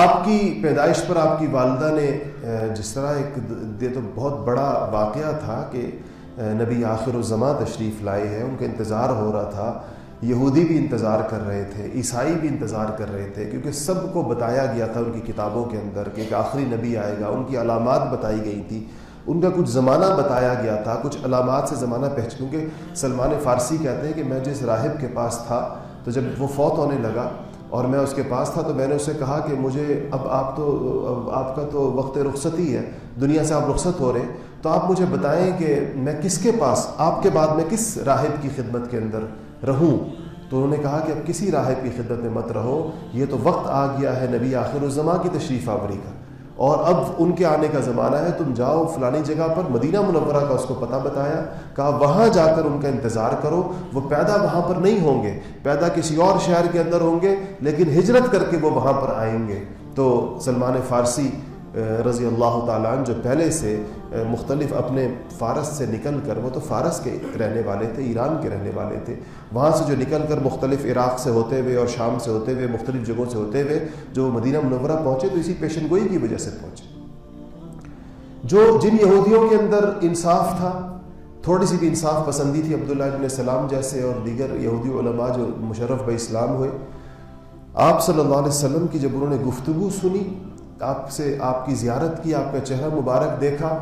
آپ کی پیدائش پر آپ کی والدہ نے جس طرح ایک یہ تو بہت بڑا واقعہ تھا کہ نبی آخر الزماں تشریف لائے ہیں، ان کا انتظار ہو رہا تھا۔ یہودی بھی انتظار کر رہے تھے، عیسائی بھی انتظار کر رہے تھے، کیونکہ سب کو بتایا گیا تھا ان کی کتابوں کے اندر کہ ایک آخری نبی آئے گا، ان کی علامات بتائی گئی تھی۔ ان کا کچھ زمانہ بتایا گیا تھا، کچھ علامات سے زمانہ پہچ، کیونکہ سلمان فارسی کہتے ہیں کہ میں جس راہب کے پاس تھا، تو جب وہ فوت ہونے لگا اور میں اس کے پاس تھا تو میں نے اسے کہا کہ مجھے اب آپ تو، آپ کا تو وقت رخصت ہی ہے، دنیا سے آپ رخصت ہو رہے تو آپ مجھے بتائیں کہ میں کس کے پاس، آپ کے بعد میں کس راہب کی خدمت کے اندر رہوں؟ تو انہوں نے کہا کہ اب کسی راہب کی خدمت میں مت رہو، یہ تو وقت آ گیا ہے نبی آخر الزماں کی تشریف آوری کا۔ اور اب ان کے آنے کا زمانہ ہے، تم جاؤ فلانی جگہ پر، مدینہ منورہ کا اس کو پتہ بتایا، کہا وہاں جا کر ان کا انتظار کرو، وہ پیدا وہاں پر نہیں ہوں گے، پیدا کسی اور شہر کے اندر ہوں گے، لیکن ہجرت کر کے وہ وہاں پر آئیں گے۔ تو سلمان فارسی رضی اللہ تعالیٰ عنہ جو پہلے سے مختلف اپنے فارس سے نکل کر، وہ تو فارس کے رہنے والے تھے، ایران کے رہنے والے تھے۔ وہاں سے جو نکل کر مختلف عراق سے ہوتے ہوئے اور شام سے ہوتے ہوئے، مختلف جگہوں سے ہوتے ہوئے جو مدینہ منورہ پہنچے، تو اسی پیشن گوئی کی وجہ سے پہنچے۔ جو جن یہودیوں کے اندر انصاف تھا، تھوڑی سی بھی انصاف پسندی تھی عبداللہ ابن السلام جیسے اور دیگر یہودی علماء جو مشرف بہ اسلام ہوئے، آپ صلی اللہ علیہ وسلم کی جب انہوں نے گفتگو سنی آپ سے آپ کی زیارت کی، آپ کا چہرہ مبارک دیکھا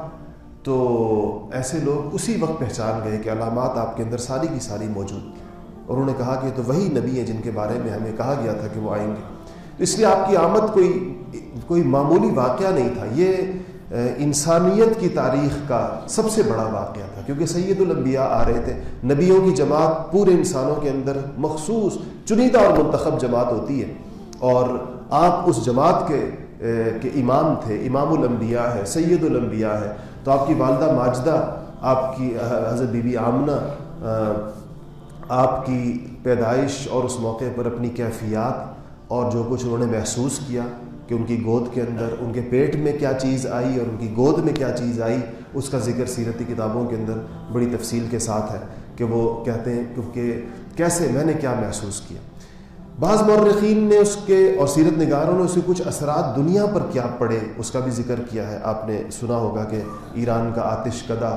تو ایسے لوگ اسی وقت پہچان گئے کہ علامات آپ کے اندر ساری کی ساری موجود اور انہوں نے کہا کہ تو وہی نبی ہیں جن کے بارے میں ہمیں کہا گیا تھا کہ وہ آئیں گے۔ تو اس لیے آپ کی آمد کوئی کوئی معمولی واقعہ نہیں تھا۔ یہ انسانیت کی تاریخ کا سب سے بڑا واقعہ تھا۔ کیونکہ سید الانبیاء آ رہے تھے۔ نبیوں کی جماعت پورے انسانوں کے اندر مخصوص، چنیدہ اور منتخب جماعت ہوتی ہے۔ اور آپ اس جماعت کے کہ امام تھے، امام الانبیاء ہے، سید الانبیاء ہے۔ تو آپ کی والدہ ماجدہ، آپ کی حضرت بی بی آمنہ آپ کی پیدائش اور اس موقع پر اپنی کیفیات اور جو کچھ انہوں نے محسوس کیا کہ ان کی گود کے اندر، ان کے پیٹ میں کیا چیز آئی اور ان کی گود میں کیا چیز آئی، اس کا ذکر سیرتی کتابوں کے اندر بڑی تفصیل کے ساتھ ہے کہ وہ کہتے ہیں کیونکہ کیسے میں نے کیا محسوس کیا۔ بعض مورخین نے اس کے اور سیرت نگاروں نے اس کے کچھ اثرات دنیا پر کیا پڑے، اس کا بھی ذکر کیا ہے۔ آپ نے سنا ہوگا کہ ایران کا آتش کدہ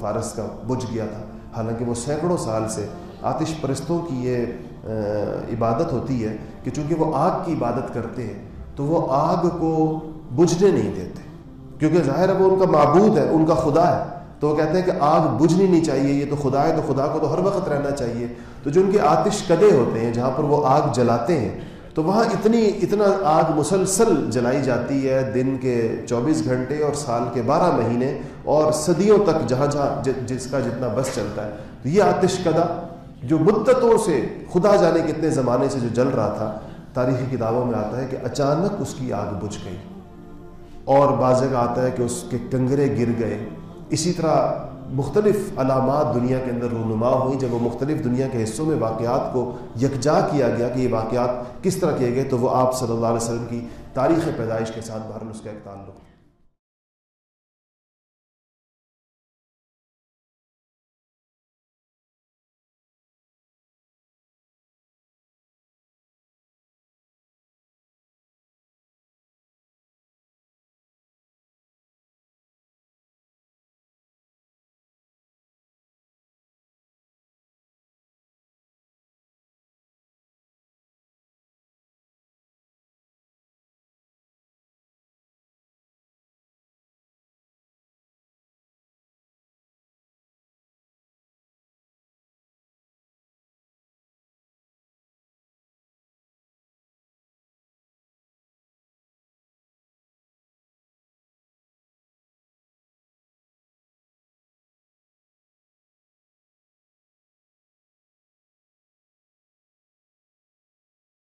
فارس کا بجھ گیا تھا۔ حالانکہ وہ سینکڑوں سال سے آتش پرستوں کی یہ عبادت ہوتی ہے کہ چونکہ وہ آگ کی عبادت کرتے ہیں، تو وہ آگ کو بجھنے نہیں دیتے۔ کیونکہ ظاہر ہے وہ ان کا معبود ہے، ان کا خدا ہے۔ تو وہ کہتے ہیں کہ آگ بجھنی نہیں چاہیے، یہ تو خدا ہے تو خدا کو تو ہر وقت رہنا چاہیے۔ تو جو ان کے آتش کدے ہوتے ہیں، جہاں پر وہ آگ جلاتے ہیں، تو وہاں اتنی، اتنا آگ مسلسل جلائی جاتی ہے دن کے چوبیس گھنٹے اور سال کے بارہ مہینے اور صدیوں تک جہاں جہاں جس کا جتنا بس چلتا ہے۔ تو یہ آتش کدا جو مدتوں سے خدا جانے کتنے زمانے سے جو جل رہا تھا، تاریخی کتابوں میں آتا ہے کہ اچانک اس کی آگ بجھ گئی۔ اور بعض آتا ہے کہ اس کے کنگرے گر گئے۔ اسی طرح مختلف علامات دنیا کے اندر رونما ہوئیں جب وہ مختلف دنیا کے حصوں میں واقعات کو یکجا کیا گیا کہ یہ واقعات کس طرح کیے گئے، تو وہ آپ صلی اللہ علیہ وسلم کی تاریخ پیدائش کے ساتھ بہرحال اس کا ایک تعلق